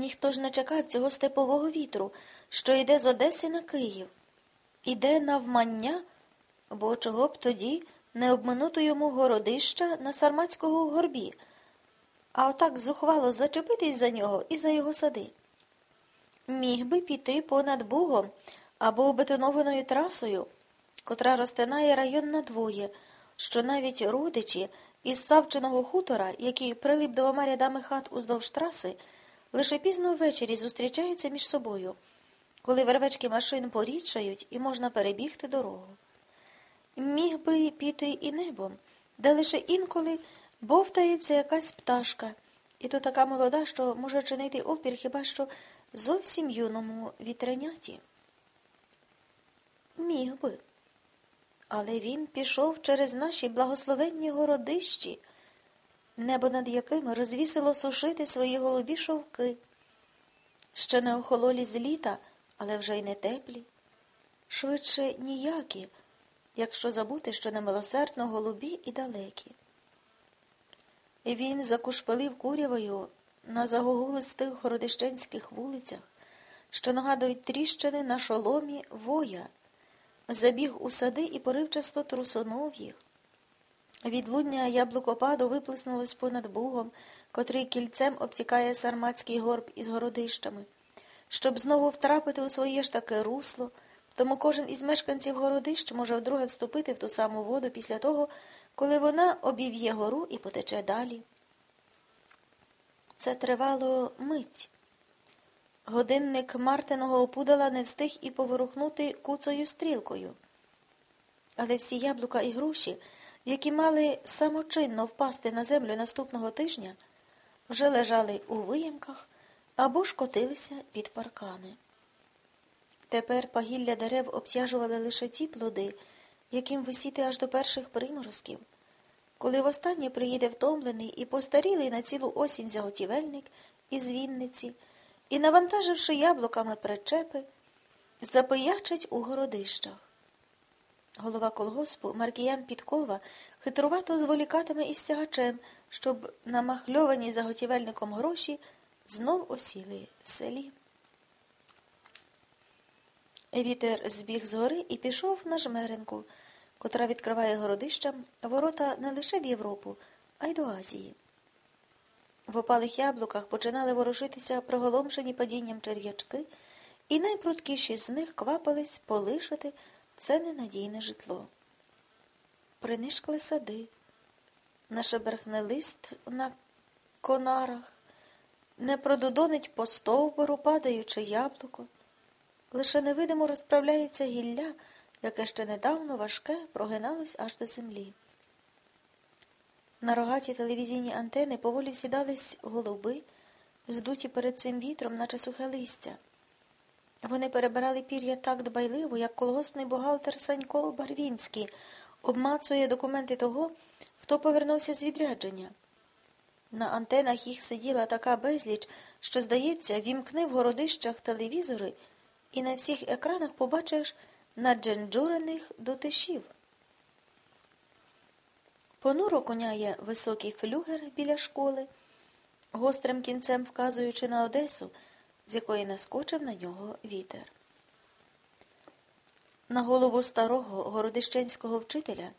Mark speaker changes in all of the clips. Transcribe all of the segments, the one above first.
Speaker 1: Ніхто ж не чекав цього степового вітру, що йде з Одеси на Київ. Іде навмання, бо чого б тоді не обминути йому городища на Сарматського горбі, а отак зухвало зачепитись за нього і за його сади. Міг би піти понад Бугом або бетонованою трасою, котра розтинає район надвоє, що навіть родичі із Савчиного хутора, який прилип двома рядами хат уздовж траси, лише пізно ввечері зустрічаються між собою, коли вервечки машин порідшають і можна перебігти дорогу. Міг би піти і небом, де лише інколи бовтається якась пташка, і то така молода, що може чинити опір хіба що зовсім юному вітреняті. Міг би. Але він пішов через наші благословенні городищі, небо над якими розвісило сушити свої голубі шовки, ще не охололі з літа, але вже й не теплі, швидше ніякі, якщо забути, що немилосердно голубі і далекі. Він закушпелив курявою на загогулистих городищенських вулицях, що нагадують тріщини на шоломі воя, забіг у сади і поривчасто трусонув їх. Відлуння яблукопаду виплеснулось понад Бугом, котрий кільцем обтікає сарматський горб із городищами. Щоб знову втрапити у своє ж таке русло, тому кожен із мешканців городищ може вдруге вступити в ту саму воду після того, коли вона обів'є гору і потече далі. Це тривало мить. Годинник Мартиного опудала не встиг і поворухнути куцою стрілкою. Але всі яблука і груші, які мали самочинно впасти на землю наступного тижня, вже лежали у виємках або ж котилися під паркани. Тепер пагілля дерев обтяжували лише ті плоди, яким висіти аж до перших приморозків. Коли востаннє приїде втомлений і постарілий на цілу осінь заготівельник із Вінниці і, навантаживши яблуками причепи, запиячить у городищах. Голова колгоспу Маркіян Підкова хитрувато зволікатиме із стягачем, щоб намахльовані заготівельником гроші знов осіли в селі. Вітер збіг з гори і пішов на жмеренку, котра відкриває городищам ворота не лише в Європу, а й до Азії. В опалих яблуках починали ворушитися проголомшені падінням черв'ячки, і найпрудкіші з них квапились полишити це ненадійне житло. Принишкли сади, нашеберхне лист на конарах, не прододонить по стовбору, падаючи яблуко. Лише невидимо розправляється гілля, яке ще недавно важке прогиналось аж до землі. На рогаті телевізійні антени поволі сідались голуби, здуті перед цим вітром, наче сухе листя. Вони перебирали пір'я так дбайливо, як колгоспний бухгалтер Санько Барвінський обмацує документи того, хто повернувся з відрядження. На антенах їх сиділа така безліч, що, здається, вімкни в городищах телевізори і на всіх екранах побачиш надженджурених дотишів. Понуро коняє високий флюгер біля школи, гострим кінцем вказуючи на Одесу, з якої наскочив на нього вітер. На голову старого городищенського вчителя,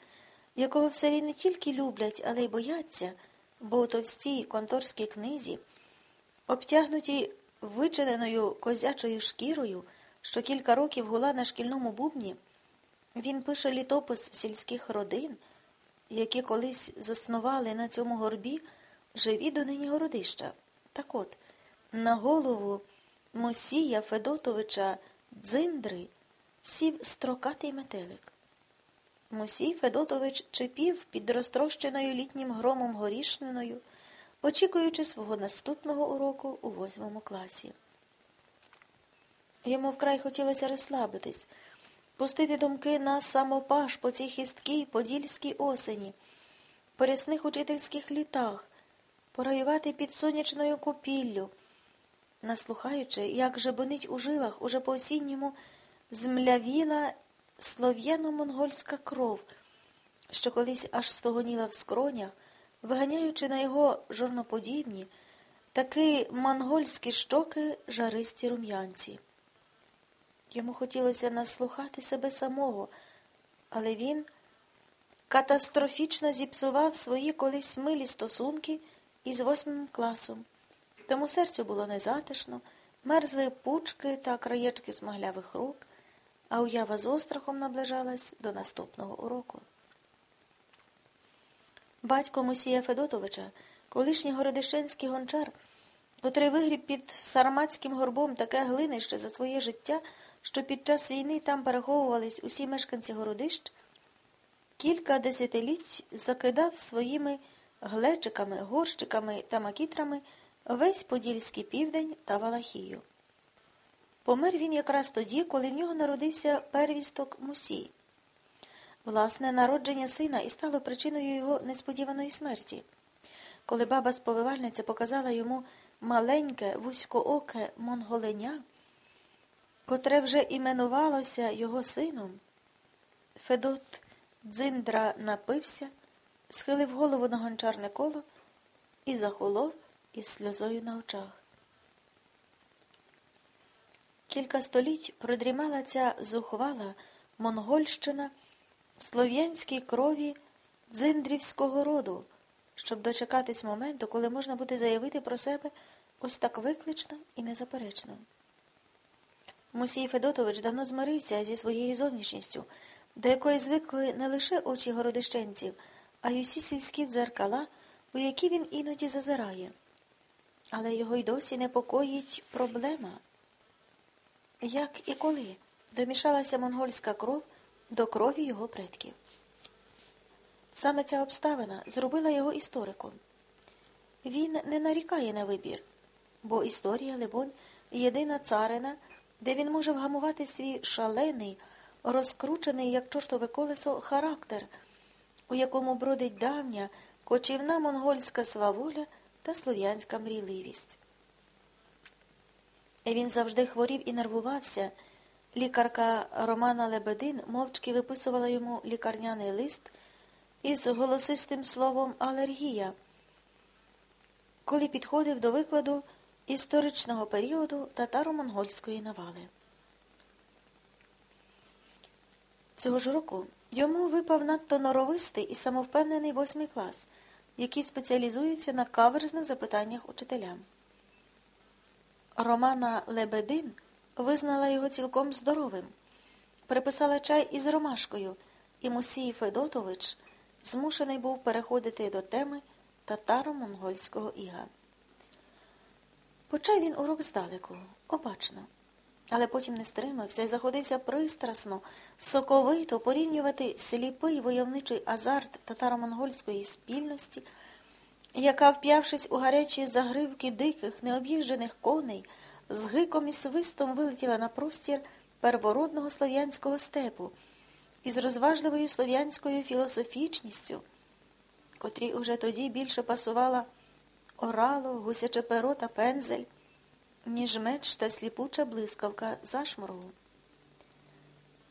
Speaker 1: якого в селі не тільки люблять, але й бояться, бо у товстій конторській книзі, обтягнуті вичиненою козячою шкірою, що кілька років гула на шкільному бубні, він пише літопис сільських родин, які колись заснували на цьому горбі живі донині городища. Так от, на голову Мосія Федотовича Дзиндри сів строкатий метелик. Мусій Федотович чепів під розтрощеною літнім громом горішниною, очікуючи свого наступного уроку у восьмому класі. Йому вкрай хотілося розслабитись, пустити думки на самопаш по цій хисткій подільській осені, по рясних учительських літах, пораювати під сонячною купіллю, наслухаючи, як жебонить у жилах уже по осінньому змлявіла слов'яно-монгольська кров, що колись аж стогоніла в скронях, виганяючи на його жорноподібні, такі монгольські щоки жаристі рум'янці. Йому хотілося наслухати себе самого, але він катастрофічно зіпсував свої колись милі стосунки із восьмим класом. Тому серцю було незатишно, мерзли пучки та краєчки смаглявих рук, а уява з острахом наближалась до наступного уроку. Батько Мусія Федотовича, колишній городищенський гончар, котрий вигріб під сарматським горбом таке глинище за своє життя, що під час війни там переховувались усі мешканці городищ, кілька десятиліть закидав своїми глечиками, горщиками та макітрами весь Подільський південь та Валахію. Помер він якраз тоді, коли в нього народився первісток Мусій. Власне, народження сина і стало причиною його несподіваної смерті. Коли баба сповивальниця показала йому маленьке, вузькооке монголеня, котре вже іменувалося його сином, Федот дзиндра напився, схилив голову на гончарне коло і захолов із сльозою на очах. Кілька століть продрімала ця зухвала Монгольщина в слов'янській крові дзиндрівського роду, щоб дочекатись моменту, коли можна буде заявити про себе ось так виклично і незаперечно. Мусій Федотович давно змирився зі своєю зовнішністю, до якої звикли не лише очі городищенців, а й усі сільські дзеркала, у які він іноді зазирає. Але його й досі непокоїть проблема. Як і коли домішалася монгольська кров до крові його предків. Саме ця обставина зробила його істориком. Він не нарікає на вибір, бо історія, либонь, єдина царина, де він може вгамувати свій шалений, розкручений, як чортове колесо, характер, у якому бродить давня, кочівна монгольська сваволя та слов'янська мрійливість. Він завжди хворів і нервувався. Лікарка Романа Лебедин мовчки виписувала йому лікарняний лист із голосистим словом алергія, коли підходив до викладу історичного періоду татаро-монгольської навали. Цього ж року йому випав надто норовистий і самовпевнений восьмий клас, який спеціалізується на каверзних запитаннях учителям. Романа Лебедин визнала його цілком здоровим, приписала чай із ромашкою, і Мусій Федотович змушений був переходити до теми татаро-монгольського іга. Почав він урок здалеку, обачно, але потім не стримався і заходився пристрасно, соковито порівнювати сліпий войовничий азарт татаро-монгольської спільності, яка, вп'явшись у гарячі загривки диких, необ'їжджених коней, з гиком і свистом вилетіла на простір первородного слов'янського степу із розважливою слов'янською філософічністю, котрій уже тоді більше пасувала орало, гусяче перо та пензель, ніж меч та сліпуча блискавка зашморгу.